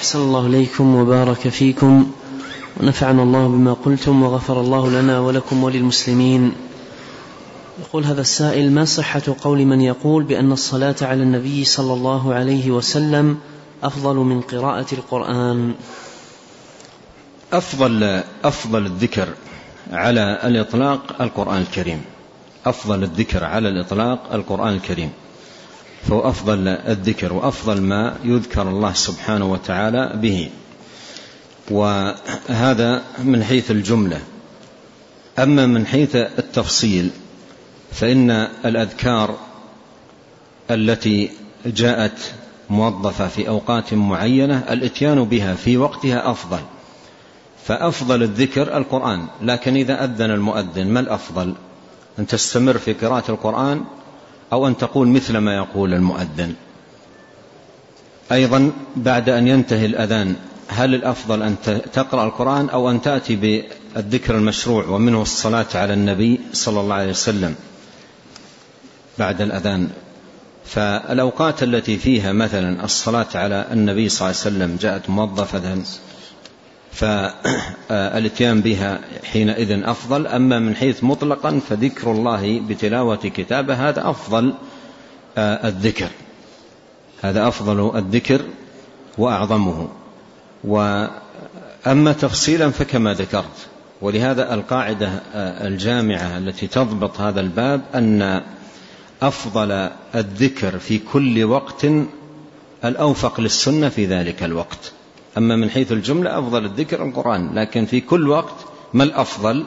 أحسن الله إليكم وبارك فيكم ونفعنا الله بما قلتم وغفر الله لنا ولكم وللمسلمين. يقول هذا السائل ما صحة قول من يقول بأن الصلاة على النبي صلى الله عليه وسلم أفضل من قراءة القرآن؟ أفضل أفضل الذكر على الإطلاق القرآن الكريم. أفضل الذكر على الإطلاق القرآن الكريم. فهو أفضل الذكر وأفضل ما يذكر الله سبحانه وتعالى به. وهذا من حيث الجملة. أما من حيث التفصيل فإن الأذكار التي جاءت موظفة في أوقات معينة الإتيان بها في وقتها أفضل. فأفضل الذكر القرآن. لكن إذا أذن المؤذن ما الأفضل؟ أن تستمر في قراءة القرآن أو أن تقول مثل ما يقول المؤذن. أيضا بعد أن ينتهي الأذان هل الأفضل أن تقرأ القرآن أو أن تأتي بالذكر المشروع ومنه الصلاة على النبي صلى الله عليه وسلم بعد الأذان؟ فالأوقات التي فيها مثلا الصلاة على النبي صلى الله عليه وسلم جاءت موظفة فالإتيان بها حينئذ أفضل أما من حيث مطلقا فذكر الله بتلاوة كتابه هذا أفضل الذكر. هذا أفضل الذكر وأعظمه. وأما تفصيلا فكما ذكرت ولهذا القاعدة الجامعة التي تضبط هذا الباب أن أفضل الذكر في كل وقت الأوفق للسنة في ذلك الوقت. أما من حيث الجملة أفضل الذكر القرآن لكن في كل وقت ما الأفضل؟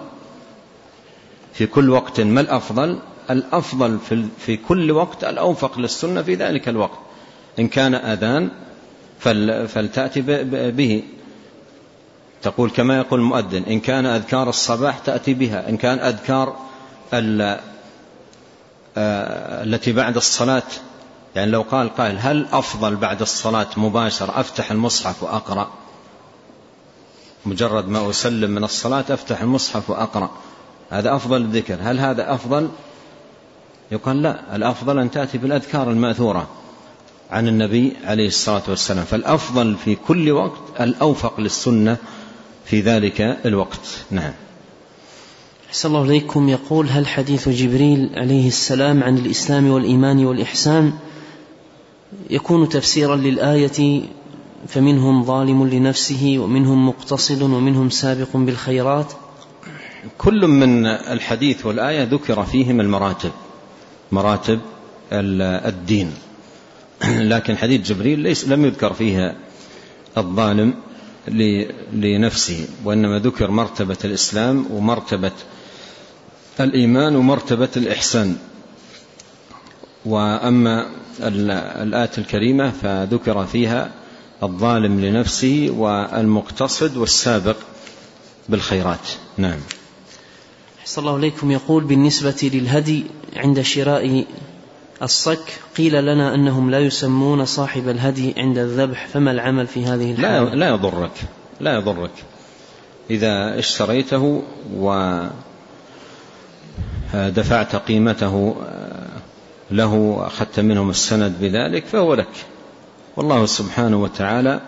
في كل وقت ما الأفضل؟ الأفضل في كل وقت الأوفق للسنة في ذلك الوقت. إن كان أذان فلتأتي به. تقول كما يقول المؤذن إن كان أذكار الصباح تأتي بها إن كان أذكار آه، التي بعد الصلاة يعني لو قال قائل هل أفضل بعد الصلاة مباشرة أفتح المصحف وأقرأ؟ مجرد ما أسلم من الصلاة أفتح المصحف وأقرأ. هذا أفضل الذكر. هل هذا أفضل؟ يقال لا. الأفضل أن تأتي بالأذكار المأثورة عن النبي عليه الصلاة والسلام. فالأفضل في كل وقت الأوفق للسنة في ذلك الوقت. نعم. أحسن الله إليكم. يقول هل حديث جبريل عليه السلام عن الإسلام والإيمان والإحسان يكون تفسيرا للآية فمنهم ظالم لنفسه ومنهم مقتصد ومنهم سابق بالخيرات. كل من الحديث والآية ذكر فيهم المراتب مراتب الدين. لكن حديث جبريل ليس لم يذكر فيها الظالم لنفسه وإنما ذكر مرتبة الإسلام ومرتبة الإيمان ومرتبة الإحسان. وأما الآية الكريمة فذكر فيها الظالم لنفسه والمقتصد والسابق بالخيرات. نعم. أحسن الله إليكم. يقول بالنسبة للهدي عند شراء الصك قيل لنا أنهم لا يسمون صاحب الهدي عند الذبح فما العمل في هذه الحالة؟ لا, لا يضرك لا يضرك. إذا اشتريته ودفعت قيمته له وأخذت منهم السند بذلك فهو لك. والله سبحانه وتعالى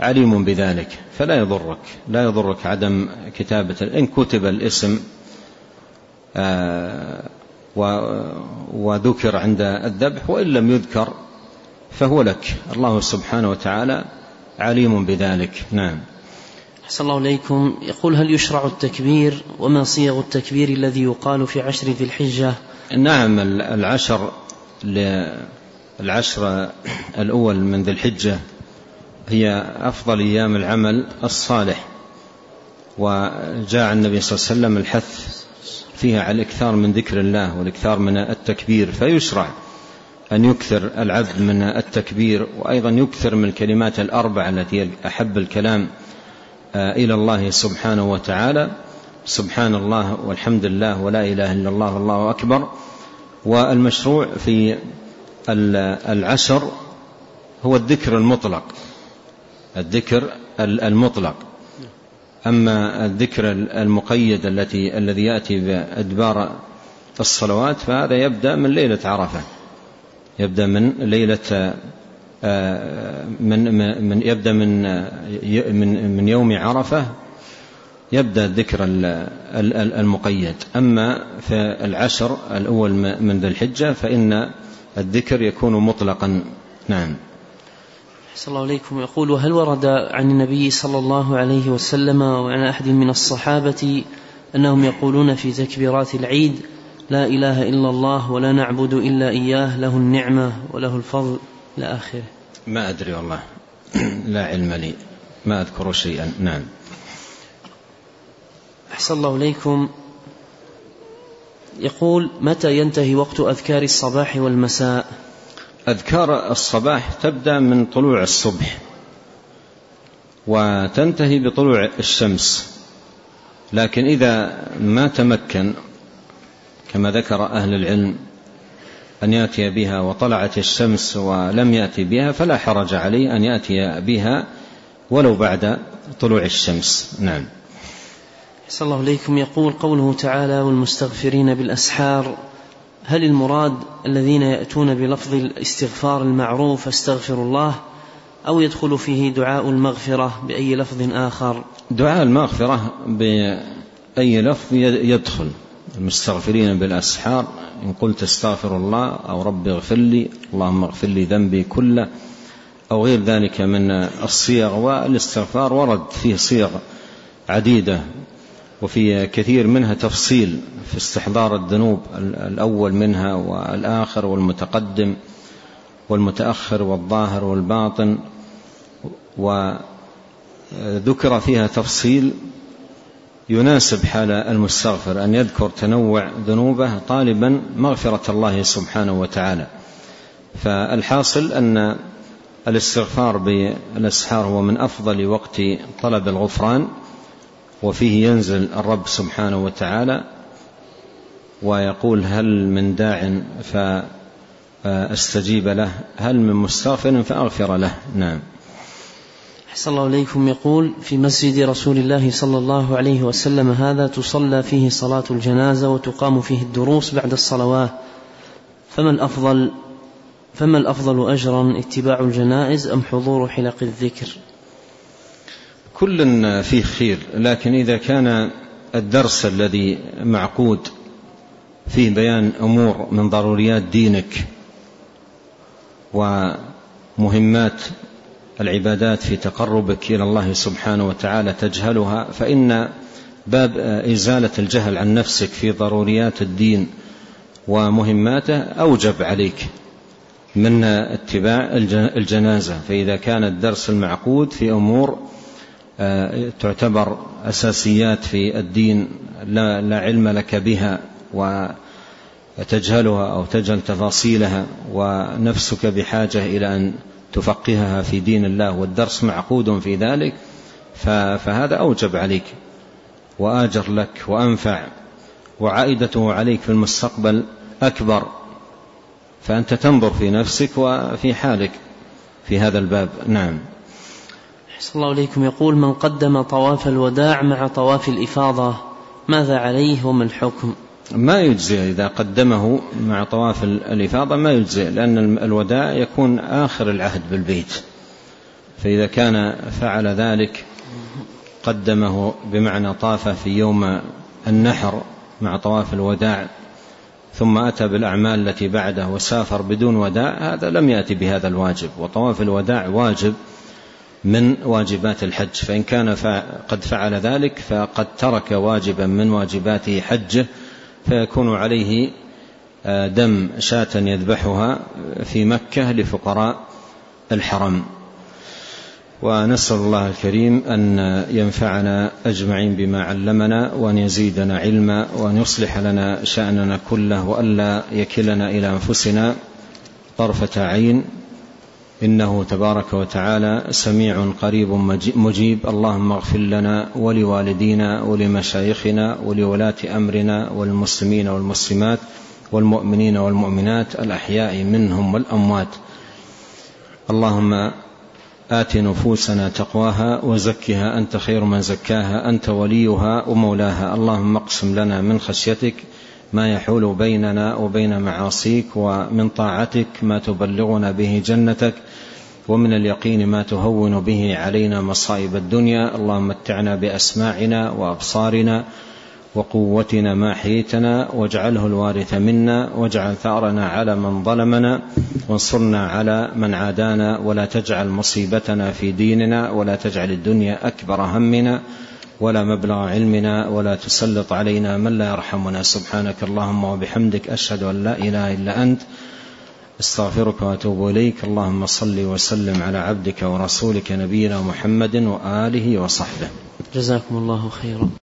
عليم بذلك فلا يضرك لا يضرك عدم كتابة إن كتب الاسم آه، وذكر عند الذبح وإن لم يذكر فهو لك. الله سبحانه وتعالى عليم بذلك. نعم. أحسن الله إليكم. يقول هل يشرع التكبير؟ وما صيغ التكبير الذي يقال في عشر ذي الحجة؟ نعم العشر العشر الأول من ذي الحجة هي أفضل أيام العمل الصالح وجاء النبي صلى الله عليه وسلم الحث فيها على الإكثار من ذكر الله والإكثار من التكبير فيشرع أن يكثر العبد من التكبير وأيضا يكثر من الكلمات الأربع التي أحب الكلام آه، إلى الله سبحانه وتعالى. سبحان الله والحمد لله ولا إله إلا الله والله أكبر. والمشروع في العشر هو الذكر المطلق. الذكر المطلق. أما الذكر المقيد التي الذي يأتي بأدبار الصلوات فهذا يبدأ من ليلة عرفة. يبدأ من ليلة من من يبدأ من من من يوم عرفة يبدأ الذكر المقيد. أما في العشر الأول من ذي الحجة فإن الذكر يكون مطلقا. نعم. صلى الله عليكم. يقول هل ورد عن النبي صلى الله عليه وسلم وعن أحد من الصحابة أنهم يقولون في تكبيرات العيد لا إله إلا الله ولا نعبد إلا إياه له النعمة وله الفضل إلى آخره؟ ما أدري والله. لا علم لي. ما أذكر شيئا. نعم. أحسن الله إليكم. يقول متى ينتهي وقت أذكار الصباح والمساء؟ أذكار الصباح تبدأ من طلوع الصبح وتنتهي بطلوع الشمس. لكن إذا ما تمكن كما ذكر أهل العلم أن يأتي بها وطلعت الشمس ولم يأتي بها فلا حرج عليه أن يأتي بها ولو بعد طلوع الشمس. نعم. صلى الله عليكم يقول قوله تعالى والمستغفرين بالأسحار. هل المراد الذين يأتون بلفظ الاستغفار المعروف استغفر الله أو يدخل فيه دعاء المغفرة بأي لفظ آخر؟ دعاء المغفرة بأي لفظ يدخل. المستغفرين بالأسحار إن قلت استغفر الله أو رب اغفر لي اللهم اغفر لي ذنبي كله أو غير ذلك من الصيغ والإستغفار ورد فيه صيغ عديدة وفي كثير منها تفصيل في استحضار الذنوب الأول منها والآخر والمتقدم والمتأخر والظاهر والباطن وذكر فيها تفصيل يناسب حال المستغفر أن يذكر تنوع ذنوبه طالبا مغفرة الله سبحانه وتعالى. فالحاصل أن الاستغفار بالأسحار هو من أفضل وقت طلب الغفران. وفيه ينزل الرب سبحانه وتعالى ويقول هل من داع فأستجيب له هل من مستغفر فأغفر له. نعم. أحسن الله إليكم. يقول في مسجد رسول الله صلى الله عليه وسلم هذا تصلى فيه صلاة الجنازة وتقام فيه الدروس بعد الصلوات. فما الأفضل فما الأفضل أجرا اتباع الجنائز أم حضور حلق الذكر؟ كل فيه خير لكن إذا كان الدرس الذي معقود فيه بيان أمور من ضروريات دينك ومهمات العبادات في تقربك إلى الله سبحانه وتعالى تجهلها فإن باب إزالة الجهل عن نفسك في ضروريات الدين ومهماته أوجب عليك من اتباع الجنازة. فإذا كان الدرس المعقود في أمور تعتبر أساسيات في الدين لا, لا علم لك بها وتجهلها أو تجهل تفاصيلها ونفسك بحاجة إلى أن تفقهها في دين الله والدرس معقود في ذلك فهذا أوجب عليك وآجر لك وأنفع وعائدته عليك في المستقبل أكبر فأنت تنظر في نفسك وفي حالك في هذا الباب. نعم. أحسن الله إليكم يقول من قدم طواف الوداع مع طواف الإفاضة ماذا عليه وما الحكم؟ ما يجزي إذا قدمه مع طواف الإفاضة ما يجزي لأن الوداع يكون آخر العهد بالبيت. فإذا كان فعل ذلك قدمه بمعنى طاف في يوم النحر مع طواف الوداع ثم أتى بالأعمال التي بعده وسافر بدون وداع هذا لم يأتي بهذا الواجب. وطواف الوداع واجب من واجبات الحج فإن كان قد فعل ذلك فقد ترك واجبا من واجبات حجه فيكون عليه آه، دم شاة يذبحها في مكة لفقراء الحرم. ونسأل الله الكريم أن ينفعنا أجمعين بما علمنا وأن يزيدنا علما وأن يصلح لنا شأننا كله وألا يكلنا إلى أنفسنا طرفة عين. إنه تبارك وتعالى سميع قريب مجيب. اللهم اغفر لنا ولوالدينا ولمشايخنا ولولاة أمرنا والمسلمين والمسلمات والمؤمنين والمؤمنات الأحياء منهم والأموات. اللهم آت نفوسنا تقواها وزكها. أنت خير من زكاها. أنت وليها ومولاها. اللهم اقسم لنا من خشيتك ما يحول بيننا وبين معاصيك ومن طاعتك ما تبلغنا به جنتك ومن اليقين ما تهون به علينا مصائب الدنيا. اللهم متعنا بأسماعنا وأبصارنا وقوتنا ما حييتنا. واجعله الوارث منا. واجعل ثأرنا على من ظلمنا. وانصرنا على من عادانا. ولا تجعل مصيبتنا في ديننا. ولا تجعل الدنيا أكبر همنا. ولا مبلغ علمنا ولا تسلط علينا من لا يرحمنا. سبحانك اللهم وبحمدك أشهد أن لا إله إلا أنت أستغفرك وأتوب إليك. اللهم صل وسلم على عبدك ورسولك نبينا محمد وآله وصحبه. جزاكم الله خيرا.